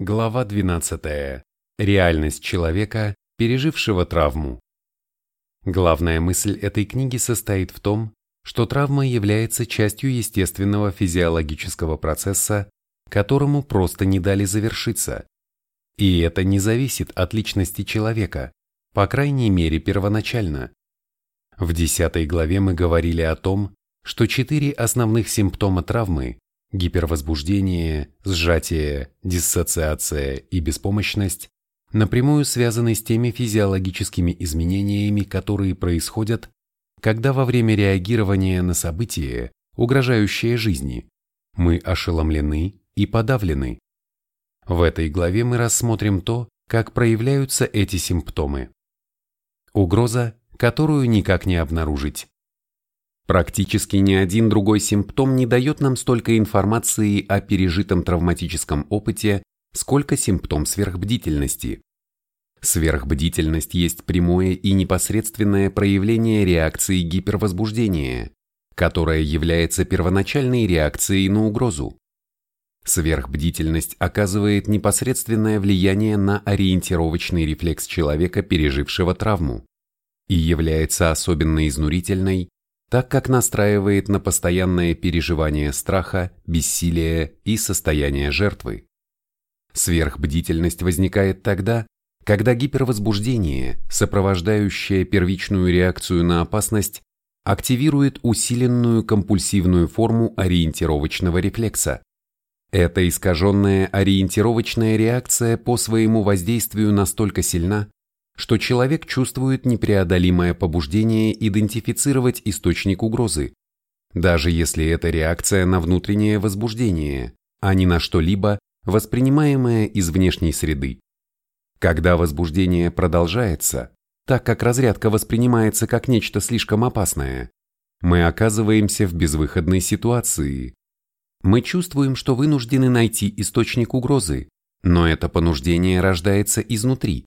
Глава 12. Реальность человека, пережившего травму. Главная мысль этой книги состоит в том, что травма является частью естественного физиологического процесса, которому просто не дали завершиться. И это не зависит от личности человека, по крайней мере первоначально. В 10 главе мы говорили о том, что четыре основных симптома травмы гипервозбуждение, сжатие, диссоциация и беспомощность напрямую связаны с теми физиологическими изменениями, которые происходят, когда во время реагирования на событие, угрожающее жизни, мы ошеломлены и подавлены. В этой главе мы рассмотрим то, как проявляются эти симптомы. Угроза, которую никак не обнаружить. Практически ни один другой симптом не дает нам столько информации о пережитом травматическом опыте, сколько симптом сверхбдительности. Сверхбдительность есть прямое и непосредственное проявление реакции гипервозбуждения, которая является первоначальной реакцией на угрозу. Сверхбдительность оказывает непосредственное влияние на ориентировочный рефлекс человека, пережившего травму, и является особенно изнурительной, так как настраивает на постоянное переживание страха, бессилия и состояния жертвы. Сверхбдительность возникает тогда, когда гипервозбуждение, сопровождающее первичную реакцию на опасность, активирует усиленную компульсивную форму ориентировочного рефлекса. Эта искаженная ориентировочная реакция по своему воздействию настолько сильна, что человек чувствует непреодолимое побуждение идентифицировать источник угрозы, даже если это реакция на внутреннее возбуждение, а не на что-либо, воспринимаемое из внешней среды. Когда возбуждение продолжается, так как разрядка воспринимается как нечто слишком опасное, мы оказываемся в безвыходной ситуации. Мы чувствуем, что вынуждены найти источник угрозы, но это понуждение рождается изнутри,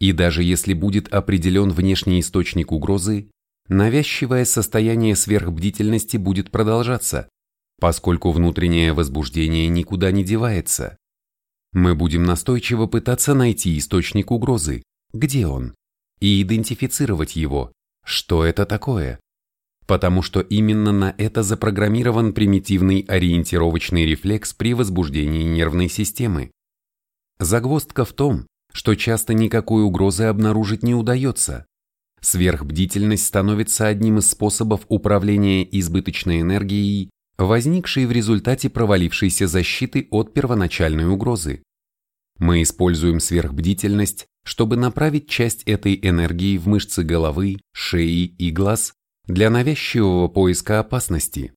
и даже если будет определен внешний источник угрозы, навязчивое состояние сверхбдительности будет продолжаться, поскольку внутреннее возбуждение никуда не девается. Мы будем настойчиво пытаться найти источник угрозы, где он, и идентифицировать его, что это такое. Потому что именно на это запрограммирован примитивный ориентировочный рефлекс при возбуждении нервной системы. Загвоздка в том, что часто никакой угрозы обнаружить не удается. Сверхбдительность становится одним из способов управления избыточной энергией, возникшей в результате провалившейся защиты от первоначальной угрозы. Мы используем сверхбдительность, чтобы направить часть этой энергии в мышцы головы, шеи и глаз для навязчивого поиска опасности.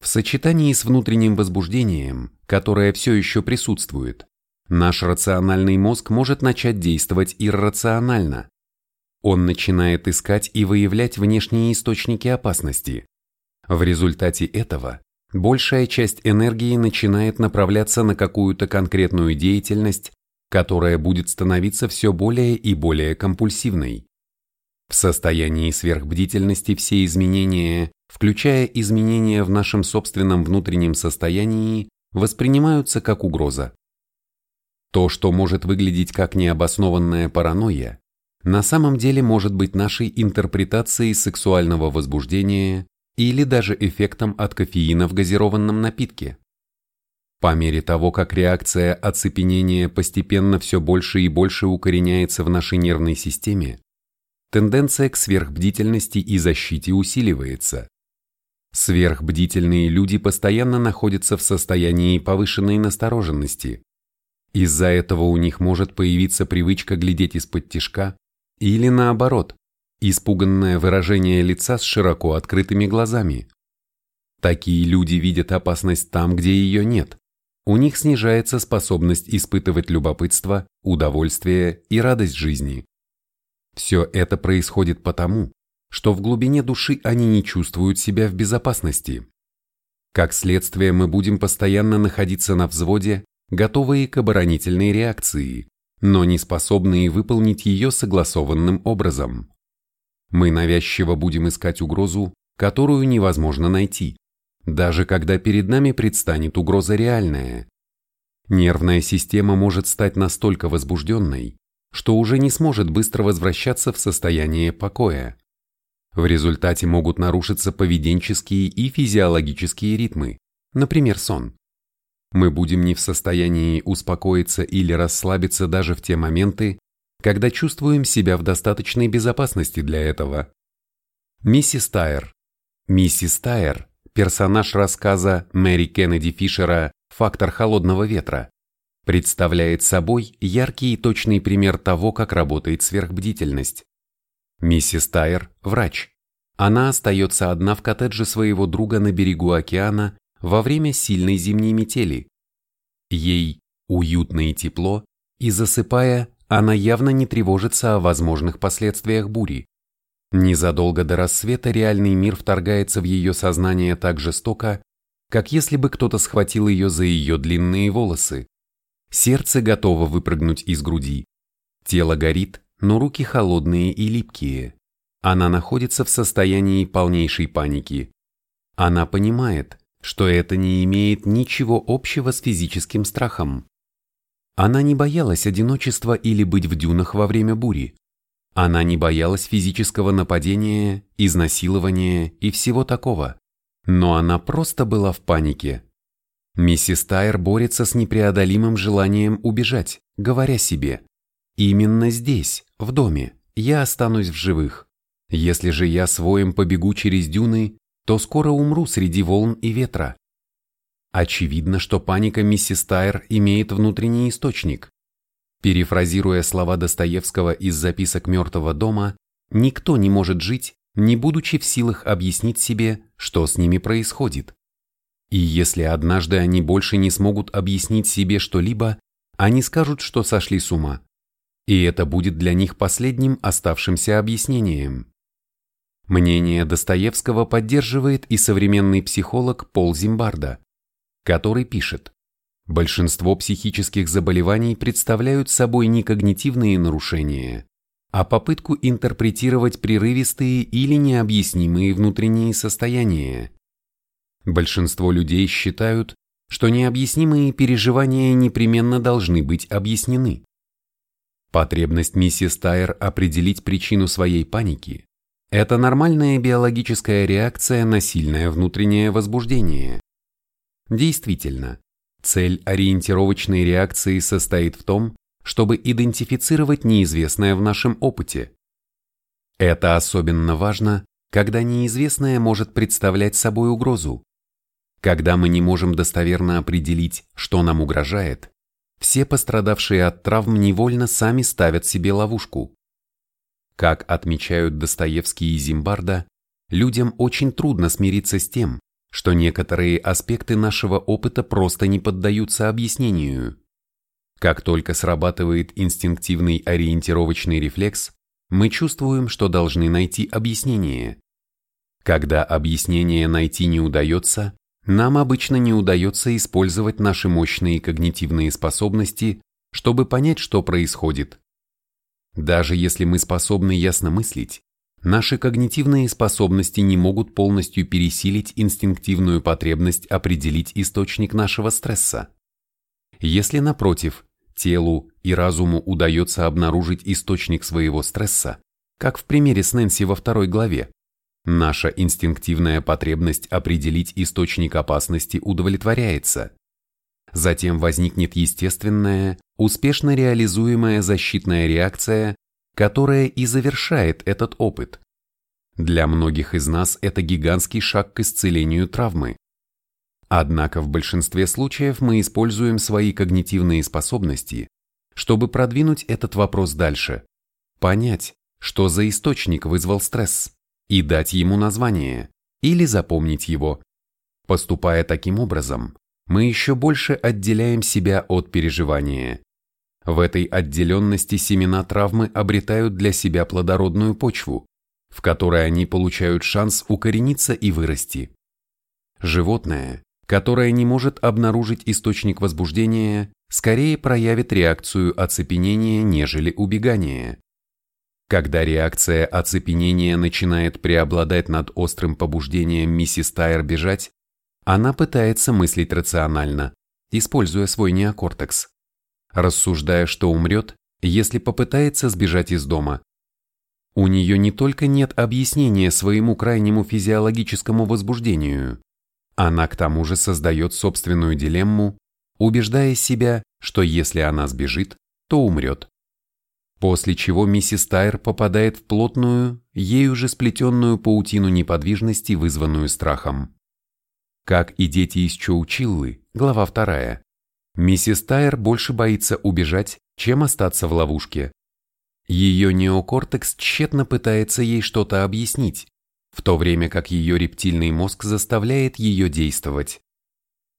В сочетании с внутренним возбуждением, которое все еще присутствует, наш рациональный мозг может начать действовать иррационально. Он начинает искать и выявлять внешние источники опасности. В результате этого большая часть энергии начинает направляться на какую-то конкретную деятельность, которая будет становиться все более и более компульсивной. В состоянии сверхбдительности все изменения, включая изменения в нашем собственном внутреннем состоянии, воспринимаются как угроза. То, что может выглядеть как необоснованная паранойя, на самом деле может быть нашей интерпретацией сексуального возбуждения или даже эффектом от кофеина в газированном напитке. По мере того, как реакция оцепенения постепенно все больше и больше укореняется в нашей нервной системе, тенденция к сверхбдительности и защите усиливается. Сверхбдительные люди постоянно находятся в состоянии повышенной настороженности, из-за этого у них может появиться привычка глядеть из-под тишка или наоборот, испуганное выражение лица с широко открытыми глазами. Такие люди видят опасность там, где ее нет. У них снижается способность испытывать любопытство, удовольствие и радость жизни. Все это происходит потому, что в глубине души они не чувствуют себя в безопасности. Как следствие, мы будем постоянно находиться на взводе готовые к оборонительной реакции, но не способные выполнить ее согласованным образом. Мы навязчиво будем искать угрозу, которую невозможно найти, даже когда перед нами предстанет угроза реальная. Нервная система может стать настолько возбужденной, что уже не сможет быстро возвращаться в состояние покоя. В результате могут нарушиться поведенческие и физиологические ритмы, например, сон. Мы будем не в состоянии успокоиться или расслабиться даже в те моменты, когда чувствуем себя в достаточной безопасности для этого. Миссис Тайер. Миссис Тайер – персонаж рассказа Мэри Кеннеди Фишера «Фактор холодного ветра», представляет собой яркий и точный пример того, как работает сверхбдительность. Миссис Тайер – врач. Она остается одна в коттедже своего друга на берегу океана во время сильной зимней метели. Ей уютно и тепло, и засыпая, она явно не тревожится о возможных последствиях бури. Незадолго до рассвета реальный мир вторгается в ее сознание так жестоко, как если бы кто-то схватил ее за ее длинные волосы. Сердце готово выпрыгнуть из груди. Тело горит, но руки холодные и липкие. Она находится в состоянии полнейшей паники. Она понимает, что это не имеет ничего общего с физическим страхом. Она не боялась одиночества или быть в дюнах во время бури. Она не боялась физического нападения, изнасилования и всего такого. Но она просто была в панике. Миссис Тайер борется с непреодолимым желанием убежать, говоря себе «Именно здесь, в доме, я останусь в живых. Если же я своим побегу через дюны, то скоро умру среди волн и ветра. Очевидно, что паника миссис Тайр имеет внутренний источник. Перефразируя слова Достоевского из записок мертвого дома, никто не может жить, не будучи в силах объяснить себе, что с ними происходит. И если однажды они больше не смогут объяснить себе что-либо, они скажут, что сошли с ума. И это будет для них последним оставшимся объяснением. Мнение Достоевского поддерживает и современный психолог Пол Зимбарда который пишет, большинство психических заболеваний представляют собой не когнитивные нарушения, а попытку интерпретировать прерывистые или необъяснимые внутренние состояния. Большинство людей считают, что необъяснимые переживания непременно должны быть объяснены. Потребность миссис Тайер определить причину своей паники – это нормальная биологическая реакция на сильное внутреннее возбуждение. Действительно, цель ориентировочной реакции состоит в том, чтобы идентифицировать неизвестное в нашем опыте. Это особенно важно, когда неизвестное может представлять собой угрозу. Когда мы не можем достоверно определить, что нам угрожает, все пострадавшие от травм невольно сами ставят себе ловушку. Как отмечают Достоевский и Зимбарда, людям очень трудно смириться с тем, что некоторые аспекты нашего опыта просто не поддаются объяснению. Как только срабатывает инстинктивный ориентировочный рефлекс, мы чувствуем, что должны найти объяснение. Когда объяснение найти не удается, нам обычно не удается использовать наши мощные когнитивные способности, чтобы понять, что происходит. Даже если мы способны ясно мыслить, Наши когнитивные способности не могут полностью пересилить инстинктивную потребность определить источник нашего стресса. Если, напротив, телу и разуму удается обнаружить источник своего стресса, как в примере с Нэнси во второй главе, наша инстинктивная потребность определить источник опасности удовлетворяется. Затем возникнет естественная, успешно реализуемая защитная реакция которая и завершает этот опыт. Для многих из нас это гигантский шаг к исцелению травмы. Однако в большинстве случаев мы используем свои когнитивные способности, чтобы продвинуть этот вопрос дальше, понять, что за источник вызвал стресс, и дать ему название, или запомнить его. Поступая таким образом, мы еще больше отделяем себя от переживания. В этой отделенности семена травмы обретают для себя плодородную почву, в которой они получают шанс укорениться и вырасти. Животное, которое не может обнаружить источник возбуждения, скорее проявит реакцию оцепенения, нежели убегания. Когда реакция оцепенения начинает преобладать над острым побуждением миссис Тайер бежать, она пытается мыслить рационально, используя свой неокортекс, рассуждая, что умрет, если попытается сбежать из дома. У нее не только нет объяснения своему крайнему физиологическому возбуждению, она к тому же создает собственную дилемму, убеждая себя, что если она сбежит, то умрет. После чего миссис Тайр попадает в плотную, ею же сплетенную паутину неподвижности, вызванную страхом. Как и дети из Чоучиллы, глава вторая, миссис Тайр больше боится убежать, чем остаться в ловушке. Ее неокортекс тщетно пытается ей что-то объяснить, в то время как ее рептильный мозг заставляет ее действовать.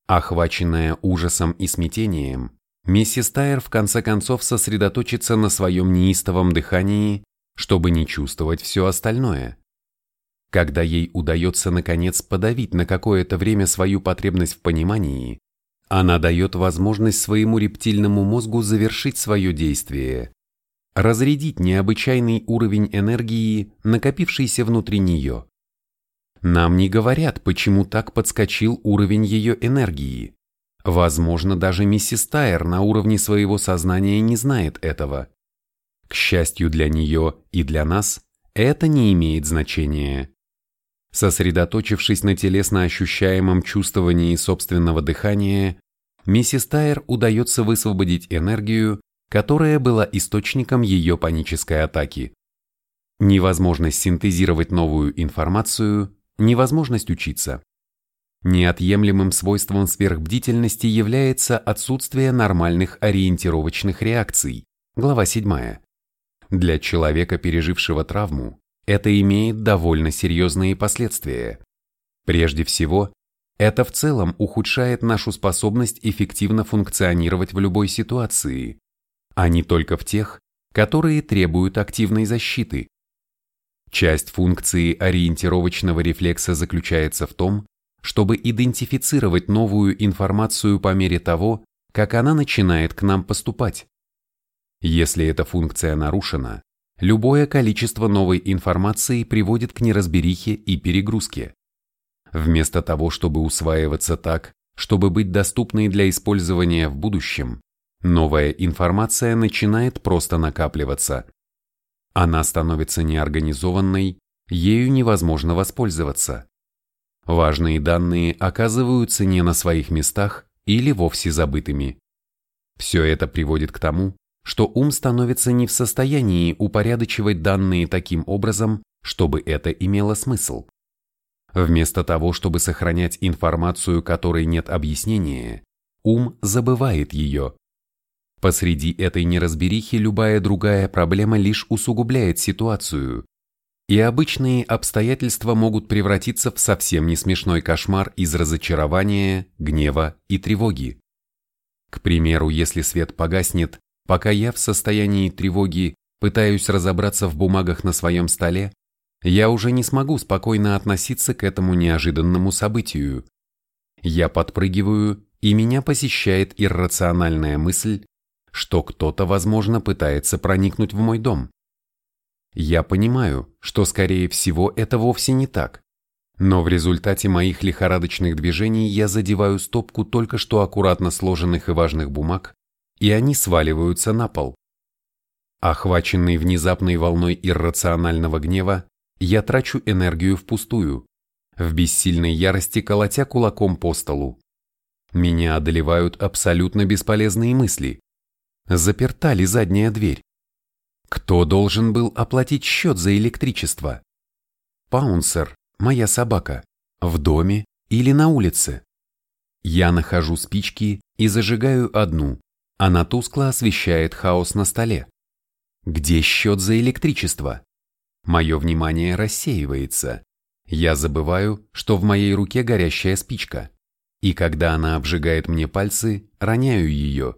Охваченная ужасом и смятением, миссис Тайер в конце концов сосредоточится на своем неистовом дыхании, чтобы не чувствовать все остальное. Когда ей удается наконец подавить на какое-то время свою потребность в понимании, она дает возможность своему рептильному мозгу завершить свое действие, разрядить необычайный уровень энергии, накопившийся внутри нее. Нам не говорят, почему так подскочил уровень ее энергии. Возможно, даже миссис Тайер на уровне своего сознания не знает этого. К счастью для нее и для нас, это не имеет значения. Сосредоточившись на телесно ощущаемом чувствовании собственного дыхания, миссис Тайер удается высвободить энергию, которая была источником ее панической атаки. Невозможность синтезировать новую информацию невозможность учиться. Неотъемлемым свойством сверхбдительности является отсутствие нормальных ориентировочных реакций. Глава 7. Для человека, пережившего травму, это имеет довольно серьезные последствия. Прежде всего, это в целом ухудшает нашу способность эффективно функционировать в любой ситуации, а не только в тех, которые требуют активной защиты. Часть функции ориентировочного рефлекса заключается в том, чтобы идентифицировать новую информацию по мере того, как она начинает к нам поступать. Если эта функция нарушена, любое количество новой информации приводит к неразберихе и перегрузке. Вместо того, чтобы усваиваться так, чтобы быть доступной для использования в будущем, новая информация начинает просто накапливаться, она становится неорганизованной, ею невозможно воспользоваться. Важные данные оказываются не на своих местах или вовсе забытыми. Все это приводит к тому, что ум становится не в состоянии упорядочивать данные таким образом, чтобы это имело смысл. Вместо того, чтобы сохранять информацию, которой нет объяснения, ум забывает ее. Посреди этой неразберихи любая другая проблема лишь усугубляет ситуацию, и обычные обстоятельства могут превратиться в совсем не смешной кошмар из разочарования, гнева и тревоги. К примеру, если свет погаснет, пока я в состоянии тревоги пытаюсь разобраться в бумагах на своем столе, я уже не смогу спокойно относиться к этому неожиданному событию. Я подпрыгиваю, и меня посещает иррациональная мысль, что кто-то, возможно, пытается проникнуть в мой дом. Я понимаю, что, скорее всего, это вовсе не так. Но в результате моих лихорадочных движений я задеваю стопку только что аккуратно сложенных и важных бумаг, и они сваливаются на пол. Охваченный внезапной волной иррационального гнева, я трачу энергию впустую, в бессильной ярости колотя кулаком по столу. Меня одолевают абсолютно бесполезные мысли, Заперта ли задняя дверь? Кто должен был оплатить счет за электричество? Паунсер, моя собака, в доме или на улице? Я нахожу спички и зажигаю одну. Она тускло освещает хаос на столе. Где счет за электричество? Мое внимание рассеивается. Я забываю, что в моей руке горящая спичка. И когда она обжигает мне пальцы, роняю ее.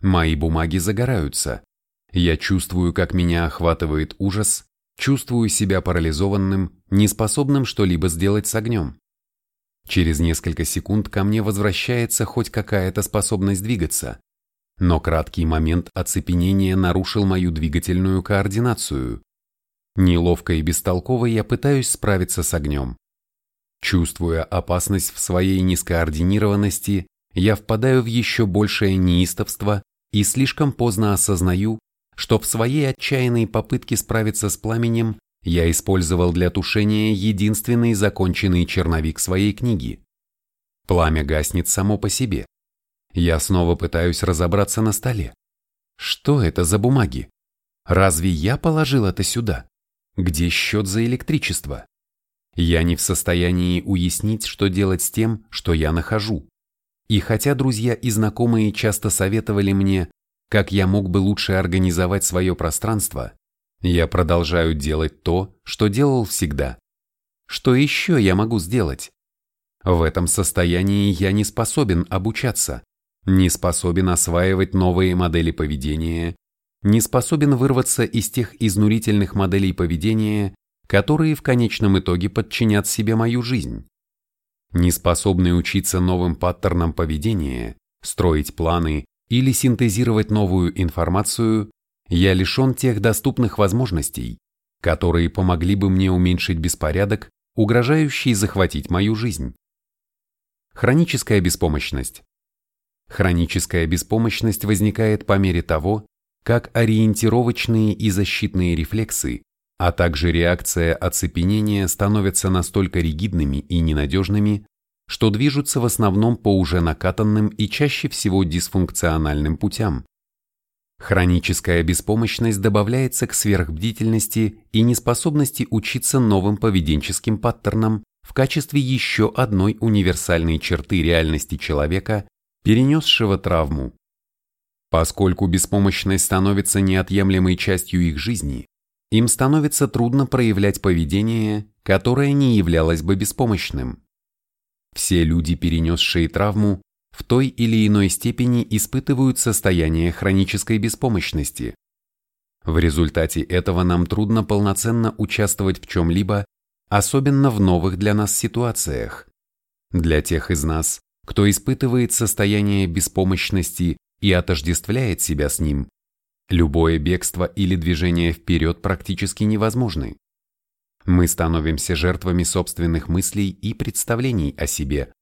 Мои бумаги загораются. Я чувствую, как меня охватывает ужас, чувствую себя парализованным, неспособным что-либо сделать с огнем. Через несколько секунд ко мне возвращается хоть какая-то способность двигаться, но краткий момент оцепенения нарушил мою двигательную координацию. Неловко и бестолково я пытаюсь справиться с огнем. Чувствуя опасность в своей нескоординированности, я впадаю в еще большее неистовство и слишком поздно осознаю, что в своей отчаянной попытке справиться с пламенем я использовал для тушения единственный законченный черновик своей книги. Пламя гаснет само по себе. Я снова пытаюсь разобраться на столе. Что это за бумаги? Разве я положил это сюда? Где счет за электричество? Я не в состоянии уяснить, что делать с тем, что я нахожу. И хотя друзья и знакомые часто советовали мне, как я мог бы лучше организовать свое пространство, я продолжаю делать то, что делал всегда. Что еще я могу сделать? В этом состоянии я не способен обучаться, не способен осваивать новые модели поведения, не способен вырваться из тех изнурительных моделей поведения, которые в конечном итоге подчинят себе мою жизнь. Не способный учиться новым паттернам поведения, строить планы или синтезировать новую информацию, я лишен тех доступных возможностей, которые помогли бы мне уменьшить беспорядок, угрожающий захватить мою жизнь. Хроническая беспомощность. Хроническая беспомощность возникает по мере того, как ориентировочные и защитные рефлексы, а также реакция оцепенения становятся настолько ригидными и ненадежными, что движутся в основном по уже накатанным и чаще всего дисфункциональным путям. Хроническая беспомощность добавляется к сверхбдительности и неспособности учиться новым поведенческим паттернам в качестве еще одной универсальной черты реальности человека, перенесшего травму. Поскольку беспомощность становится неотъемлемой частью их жизни, им становится трудно проявлять поведение, которое не являлось бы беспомощным. Все люди, перенесшие травму, в той или иной степени испытывают состояние хронической беспомощности. В результате этого нам трудно полноценно участвовать в чем-либо, особенно в новых для нас ситуациях. Для тех из нас, кто испытывает состояние беспомощности и отождествляет себя с ним, любое бегство или движение вперед практически невозможны. Мы становимся жертвами собственных мыслей и представлений о себе.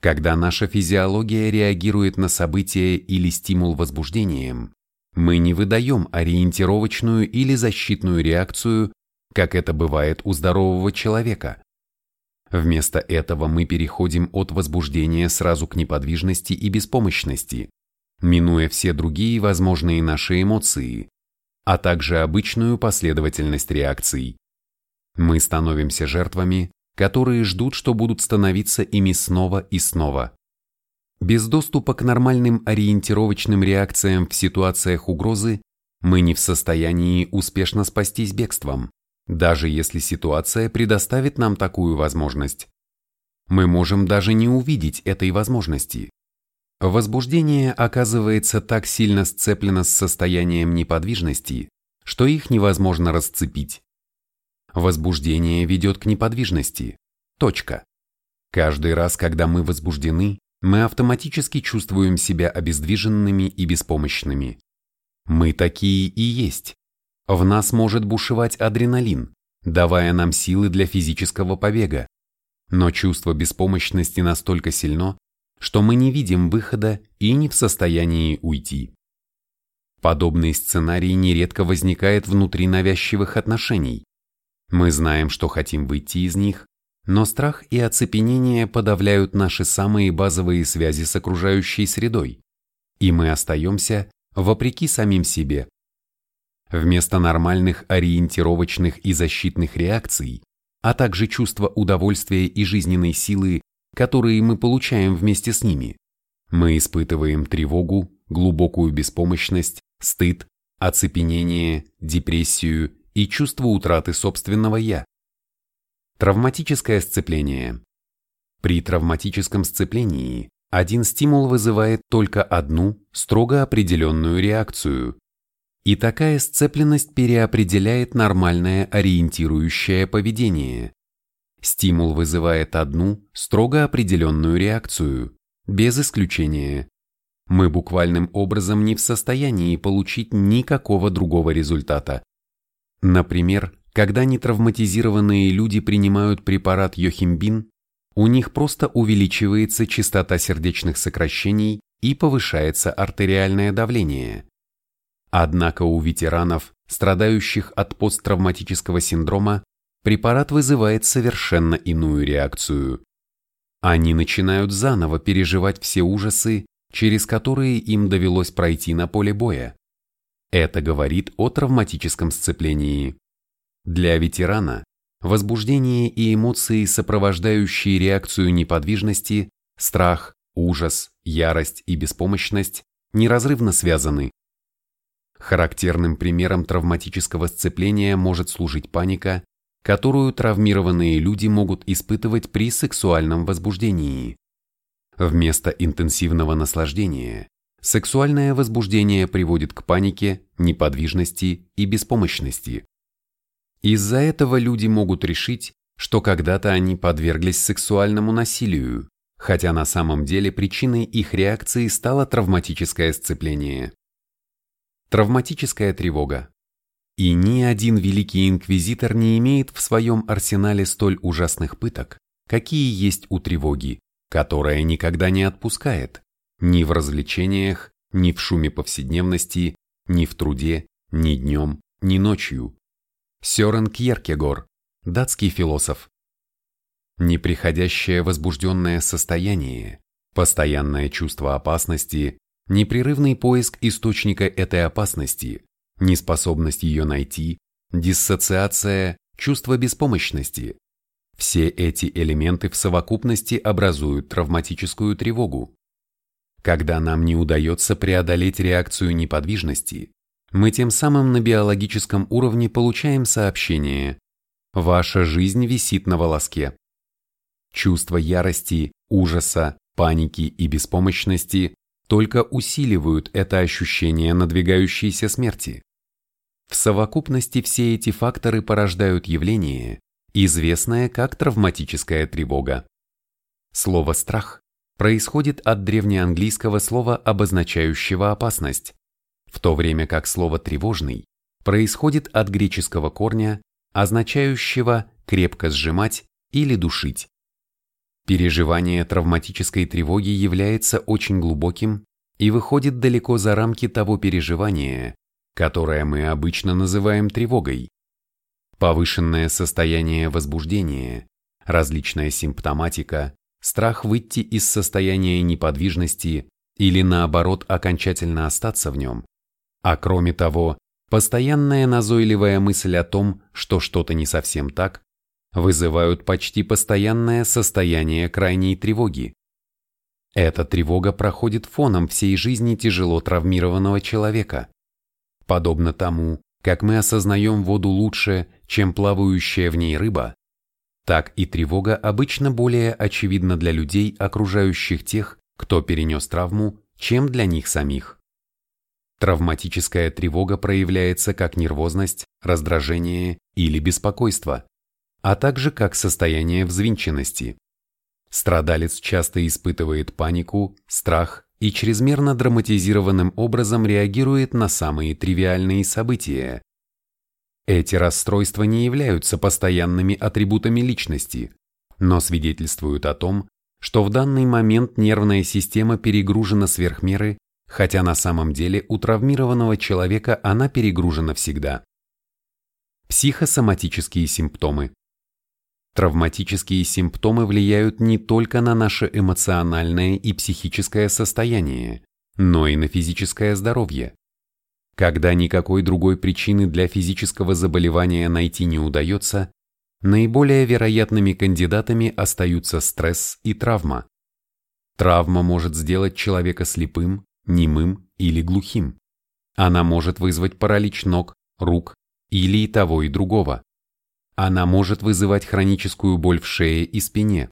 Когда наша физиология реагирует на событие или стимул возбуждением, мы не выдаем ориентировочную или защитную реакцию, как это бывает у здорового человека. Вместо этого мы переходим от возбуждения сразу к неподвижности и беспомощности, минуя все другие возможные наши эмоции, а также обычную последовательность реакций. Мы становимся жертвами, которые ждут, что будут становиться ими снова и снова. Без доступа к нормальным ориентировочным реакциям в ситуациях угрозы мы не в состоянии успешно спастись бегством, даже если ситуация предоставит нам такую возможность. Мы можем даже не увидеть этой возможности, Возбуждение оказывается так сильно сцеплено с состоянием неподвижности, что их невозможно расцепить. Возбуждение ведет к неподвижности. Точка. Каждый раз, когда мы возбуждены, мы автоматически чувствуем себя обездвиженными и беспомощными. Мы такие и есть. В нас может бушевать адреналин, давая нам силы для физического побега. Но чувство беспомощности настолько сильно, что мы не видим выхода и не в состоянии уйти. Подобный сценарий нередко возникает внутри навязчивых отношений. Мы знаем, что хотим выйти из них, но страх и оцепенение подавляют наши самые базовые связи с окружающей средой, и мы остаемся вопреки самим себе. Вместо нормальных ориентировочных и защитных реакций, а также чувства удовольствия и жизненной силы которые мы получаем вместе с ними. Мы испытываем тревогу, глубокую беспомощность, стыд, оцепенение, депрессию и чувство утраты собственного «я». Травматическое сцепление. При травматическом сцеплении один стимул вызывает только одну, строго определенную реакцию. И такая сцепленность переопределяет нормальное ориентирующее поведение. Стимул вызывает одну, строго определенную реакцию, без исключения. Мы буквальным образом не в состоянии получить никакого другого результата. Например, когда нетравматизированные люди принимают препарат йохимбин, у них просто увеличивается частота сердечных сокращений и повышается артериальное давление. Однако у ветеранов, страдающих от посттравматического синдрома, препарат вызывает совершенно иную реакцию. Они начинают заново переживать все ужасы, через которые им довелось пройти на поле боя. Это говорит о травматическом сцеплении. Для ветерана возбуждение и эмоции, сопровождающие реакцию неподвижности, страх, ужас, ярость и беспомощность, неразрывно связаны. Характерным примером травматического сцепления может служить паника, которую травмированные люди могут испытывать при сексуальном возбуждении. Вместо интенсивного наслаждения сексуальное возбуждение приводит к панике, неподвижности и беспомощности. Из-за этого люди могут решить, что когда-то они подверглись сексуальному насилию, хотя на самом деле причиной их реакции стало травматическое сцепление. Травматическая тревога. И ни один великий инквизитор не имеет в своем арсенале столь ужасных пыток, какие есть у тревоги, которая никогда не отпускает, ни в развлечениях, ни в шуме повседневности, ни в труде, ни днем, ни ночью. Сёрен Кьеркегор, датский философ. Неприходящее возбужденное состояние, постоянное чувство опасности, непрерывный поиск источника этой опасности, неспособность ее найти, диссоциация, чувство беспомощности. Все эти элементы в совокупности образуют травматическую тревогу. Когда нам не удается преодолеть реакцию неподвижности, мы тем самым на биологическом уровне получаем сообщение «Ваша жизнь висит на волоске». Чувства ярости, ужаса, паники и беспомощности только усиливают это ощущение надвигающейся смерти. В совокупности все эти факторы порождают явление, известное как травматическая тревога. Слово «страх» происходит от древнеанглийского слова, обозначающего опасность, в то время как слово «тревожный» происходит от греческого корня, означающего «крепко сжимать» или «душить». Переживание травматической тревоги является очень глубоким и выходит далеко за рамки того переживания, которое мы обычно называем тревогой. Повышенное состояние возбуждения, различная симптоматика, страх выйти из состояния неподвижности или наоборот окончательно остаться в нем, а кроме того, постоянная назойливая мысль о том, что что-то не совсем так, вызывают почти постоянное состояние крайней тревоги. Эта тревога проходит фоном всей жизни тяжело травмированного человека. Подобно тому, как мы осознаем воду лучше, чем плавающая в ней рыба, так и тревога обычно более очевидна для людей, окружающих тех, кто перенес травму, чем для них самих. Травматическая тревога проявляется как нервозность, раздражение или беспокойство, а также как состояние взвинченности. Страдалец часто испытывает панику, страх и чрезмерно драматизированным образом реагирует на самые тривиальные события. Эти расстройства не являются постоянными атрибутами личности, но свидетельствуют о том, что в данный момент нервная система перегружена сверх меры хотя на самом деле у травмированного человека она перегружена всегда. Психосоматические симптомы. Травматические симптомы влияют не только на наше эмоциональное и психическое состояние, но и на физическое здоровье. Когда никакой другой причины для физического заболевания найти не удается, наиболее вероятными кандидатами остаются стресс и травма. Травма может сделать человека слепым, немым или глухим. Она может вызвать паралич ног, рук или и того и другого. Она может вызывать хроническую боль в шее и спине,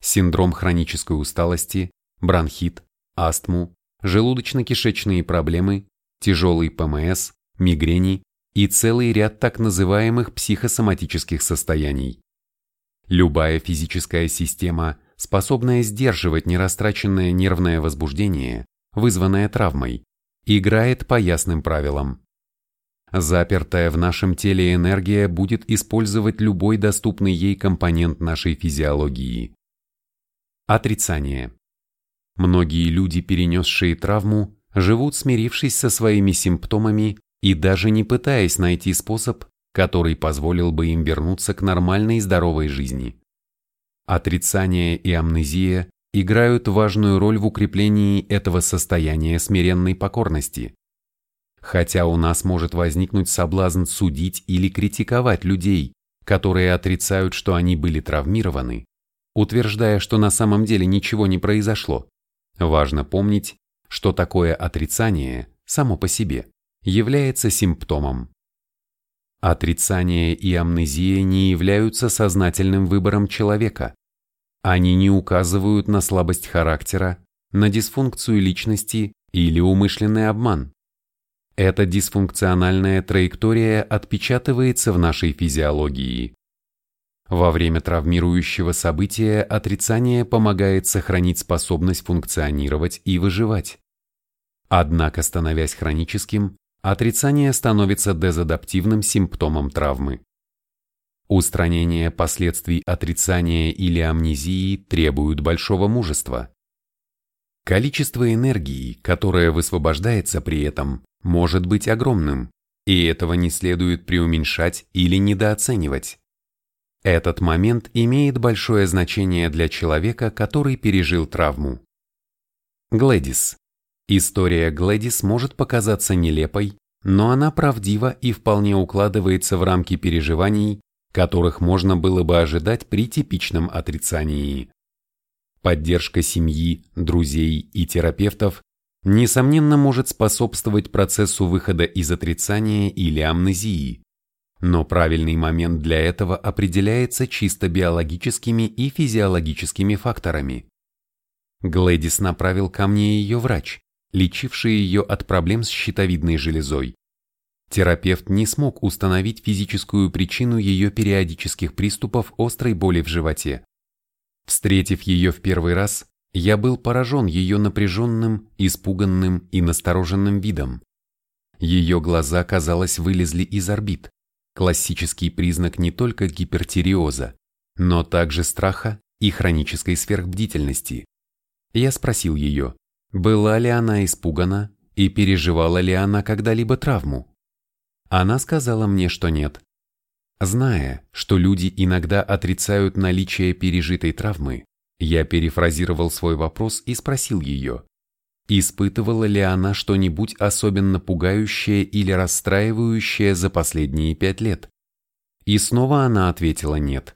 синдром хронической усталости, бронхит, астму, желудочно-кишечные проблемы, тяжелый ПМС, мигрени и целый ряд так называемых психосоматических состояний. Любая физическая система, способная сдерживать нерастраченное нервное возбуждение, вызванная травмой, играет по ясным правилам. Запертая в нашем теле энергия будет использовать любой доступный ей компонент нашей физиологии. Отрицание. Многие люди, перенесшие травму, живут смирившись со своими симптомами и даже не пытаясь найти способ, который позволил бы им вернуться к нормальной здоровой жизни. Отрицание и амнезия играют важную роль в укреплении этого состояния смиренной покорности. Хотя у нас может возникнуть соблазн судить или критиковать людей, которые отрицают, что они были травмированы, утверждая, что на самом деле ничего не произошло, важно помнить, что такое отрицание само по себе является симптомом. Отрицание и амнезия не являются сознательным выбором человека. Они не указывают на слабость характера, на дисфункцию личности или умышленный обман. Эта дисфункциональная траектория отпечатывается в нашей физиологии. Во время травмирующего события отрицание помогает сохранить способность функционировать и выживать. Однако, становясь хроническим, отрицание становится дезадаптивным симптомом травмы. Устранение последствий отрицания или амнезии требует большого мужества. Количество энергии, которое высвобождается при этом, может быть огромным, и этого не следует преуменьшать или недооценивать. Этот момент имеет большое значение для человека, который пережил травму. Глэдис. История Глэдис может показаться нелепой, но она правдива и вполне укладывается в рамки переживаний, которых можно было бы ожидать при типичном отрицании. Поддержка семьи, друзей и терапевтов несомненно может способствовать процессу выхода из отрицания или амнезии, но правильный момент для этого определяется чисто биологическими и физиологическими факторами. Глэдис направил ко мне ее врач, лечивший ее от проблем с щитовидной железой. Терапевт не смог установить физическую причину ее периодических приступов острой боли в животе. Встретив ее в первый раз, я был поражен ее напряженным, испуганным и настороженным видом. Ее глаза, казалось, вылезли из орбит, классический признак не только гипертиреоза, но также страха и хронической сверхбдительности. Я спросил ее, была ли она испугана и переживала ли она когда-либо травму. Она сказала мне, что нет. Зная, что люди иногда отрицают наличие пережитой травмы, я перефразировал свой вопрос и спросил ее, Испытывала ли она что-нибудь особенно пугающее или расстраивающее за последние пять лет? И снова она ответила нет.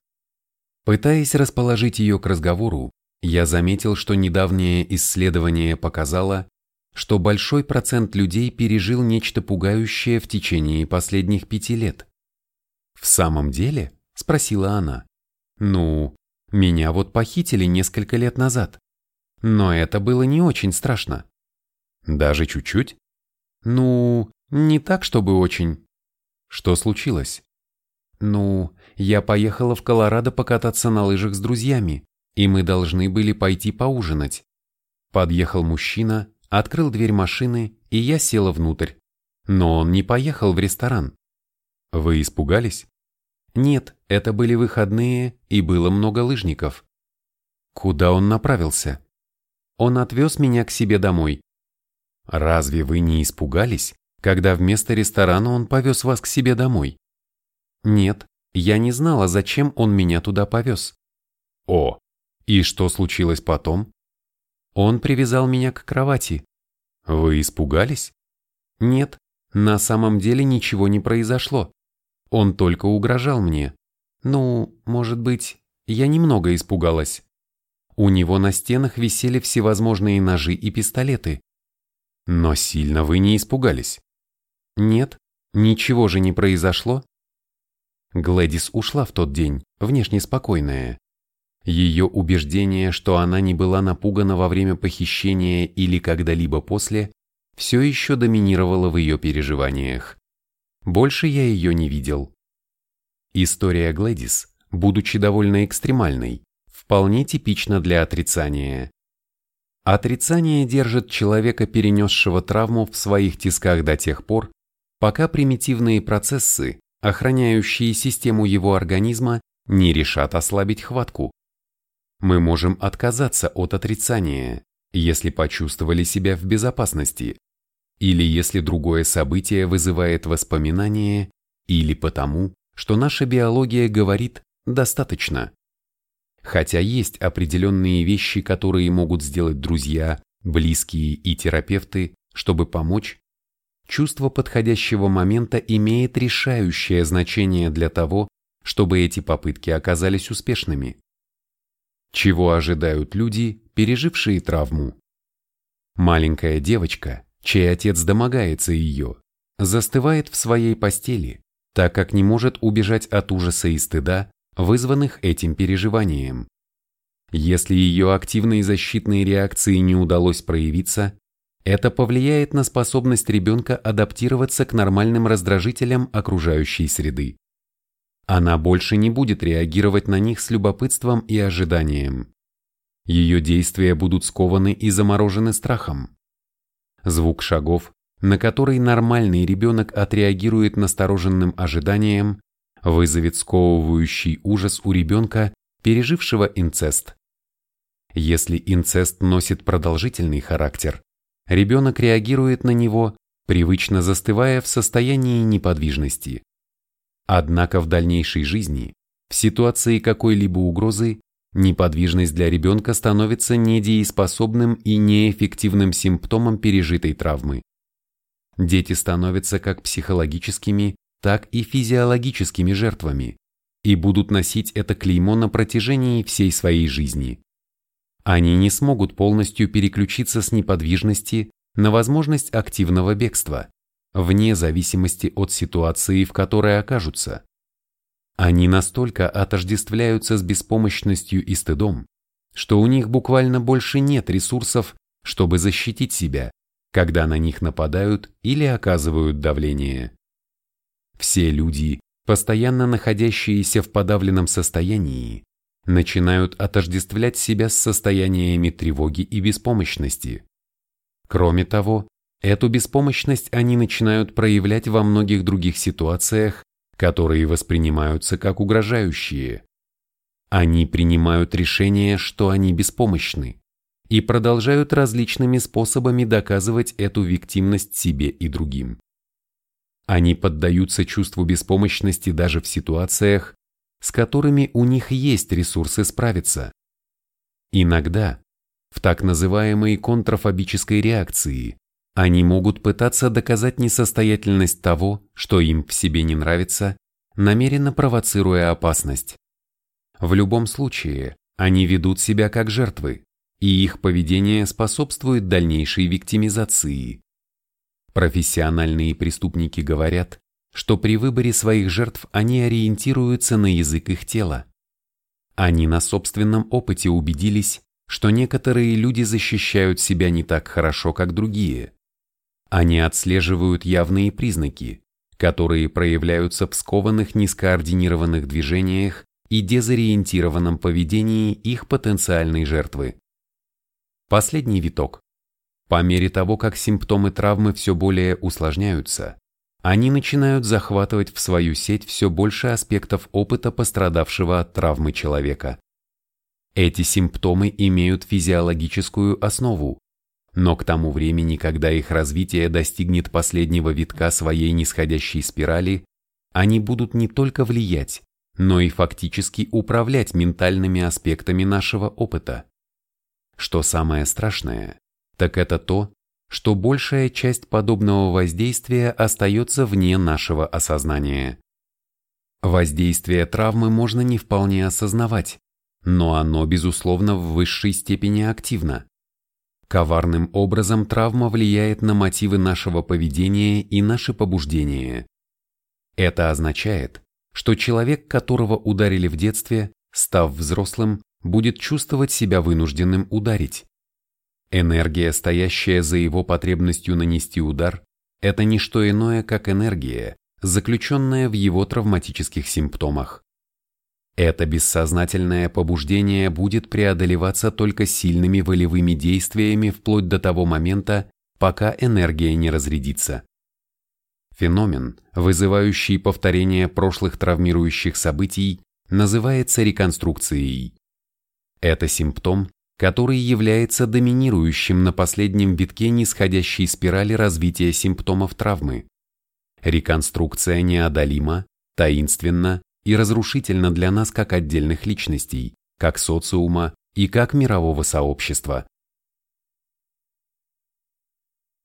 Пытаясь расположить ее к разговору, я заметил, что недавнее исследование показало, что большой процент людей пережил нечто пугающее в течение последних пяти лет. «В самом деле?» – спросила она. «Ну, меня вот похитили несколько лет назад. Но это было не очень страшно. Даже чуть-чуть? Ну, не так, чтобы очень. Что случилось? Ну, я поехала в Колорадо покататься на лыжах с друзьями, и мы должны были пойти поужинать. Подъехал мужчина, открыл дверь машины, и я села внутрь. Но он не поехал в ресторан. Вы испугались? Нет, это были выходные, и было много лыжников. Куда он направился? Он отвез меня к себе домой. Разве вы не испугались, когда вместо ресторана он повез вас к себе домой? Нет, я не знала, зачем он меня туда повез. О, и что случилось потом? Он привязал меня к кровати. Вы испугались? Нет, на самом деле ничего не произошло. Он только угрожал мне. Ну, может быть, я немного испугалась. У него на стенах висели всевозможные ножи и пистолеты. Но сильно вы не испугались? Нет, ничего же не произошло. Глэдис ушла в тот день, внешне спокойная. Ее убеждение, что она не была напугана во время похищения или когда-либо после, все еще доминировало в ее переживаниях. Больше я ее не видел. История Глэдис, будучи довольно экстремальной, вполне типично для отрицания. Отрицание держит человека, перенесшего травму в своих тисках до тех пор, пока примитивные процессы, охраняющие систему его организма, не решат ослабить хватку. мы можем отказаться от отрицания, если почувствовали себя в безопасности, или если другое событие вызывает воспоминание, или потому, что наша биология говорит «достаточно». Хотя есть определенные вещи, которые могут сделать друзья, близкие и терапевты, чтобы помочь, чувство подходящего момента имеет решающее значение для того, чтобы эти попытки оказались успешными. Чего ожидают люди, пережившие травму? Маленькая девочка, чей отец домогается ее, застывает в своей постели, так как не может убежать от ужаса и стыда, вызванных этим переживанием. Если ее активной защитной реакции не удалось проявиться, это повлияет на способность ребенка адаптироваться к нормальным раздражителям окружающей среды. Она больше не будет реагировать на них с любопытством и ожиданием. Ее действия будут скованы и заморожены страхом. Звук шагов, на который нормальный ребенок отреагирует настороженным ожиданием, вызовет сковывающий ужас у ребенка, пережившего инцест. Если инцест носит продолжительный характер, ребенок реагирует на него, привычно застывая в состоянии неподвижности. Однако в дальнейшей жизни, в ситуации какой-либо угрозы, неподвижность для ребенка становится недееспособным и неэффективным симптомом пережитой травмы. Дети становятся как психологическими, так и физиологическими жертвами и будут носить это клеймо на протяжении всей своей жизни. Они не смогут полностью переключиться с неподвижности на возможность активного бегства, вне зависимости от ситуации, в которой окажутся. Они настолько отождествляются с беспомощностью и стыдом, что у них буквально больше нет ресурсов, чтобы защитить себя, когда на них нападают или оказывают давление. Все люди, постоянно находящиеся в подавленном состоянии, начинают отождествлять себя с состояниями тревоги и беспомощности. Кроме того, Эту беспомощность они начинают проявлять во многих других ситуациях, которые воспринимаются как угрожающие. Они принимают решение, что они беспомощны, и продолжают различными способами доказывать эту виктимность себе и другим. Они поддаются чувству беспомощности даже в ситуациях, с которыми у них есть ресурсы справиться. Иногда, в так называемой контрафобической реакции, они могут пытаться доказать несостоятельность того, что им в себе не нравится, намеренно провоцируя опасность. В любом случае, они ведут себя как жертвы, и их поведение способствует дальнейшей виктимизации. Профессиональные преступники говорят, что при выборе своих жертв они ориентируются на язык их тела. Они на собственном опыте убедились, что некоторые люди защищают себя не так хорошо, как другие. Они отслеживают явные признаки, которые проявляются в скованных низкоординированных движениях и дезориентированном поведении их потенциальной жертвы. Последний виток. По мере того, как симптомы травмы все более усложняются, они начинают захватывать в свою сеть все больше аспектов опыта пострадавшего от травмы человека. Эти симптомы имеют физиологическую основу, но к тому времени, когда их развитие достигнет последнего витка своей нисходящей спирали, они будут не только влиять, но и фактически управлять ментальными аспектами нашего опыта. Что самое страшное, так это то, что большая часть подобного воздействия остается вне нашего осознания. Воздействие травмы можно не вполне осознавать, но оно, безусловно, в высшей степени активно. Коварным образом травма влияет на мотивы нашего поведения и наши побуждения. Это означает, что человек, которого ударили в детстве, став взрослым, будет чувствовать себя вынужденным ударить. Энергия, стоящая за его потребностью нанести удар, это не что иное, как энергия, заключенная в его травматических симптомах. Это бессознательное побуждение будет преодолеваться только сильными волевыми действиями вплоть до того момента, пока энергия не разрядится. Феномен, вызывающий повторение прошлых травмирующих событий, называется реконструкцией. Это симптом, который является доминирующим на последнем витке нисходящей спирали развития симптомов травмы. Реконструкция неодолима, таинственна и разрушительна для нас как отдельных личностей, как социума и как мирового сообщества.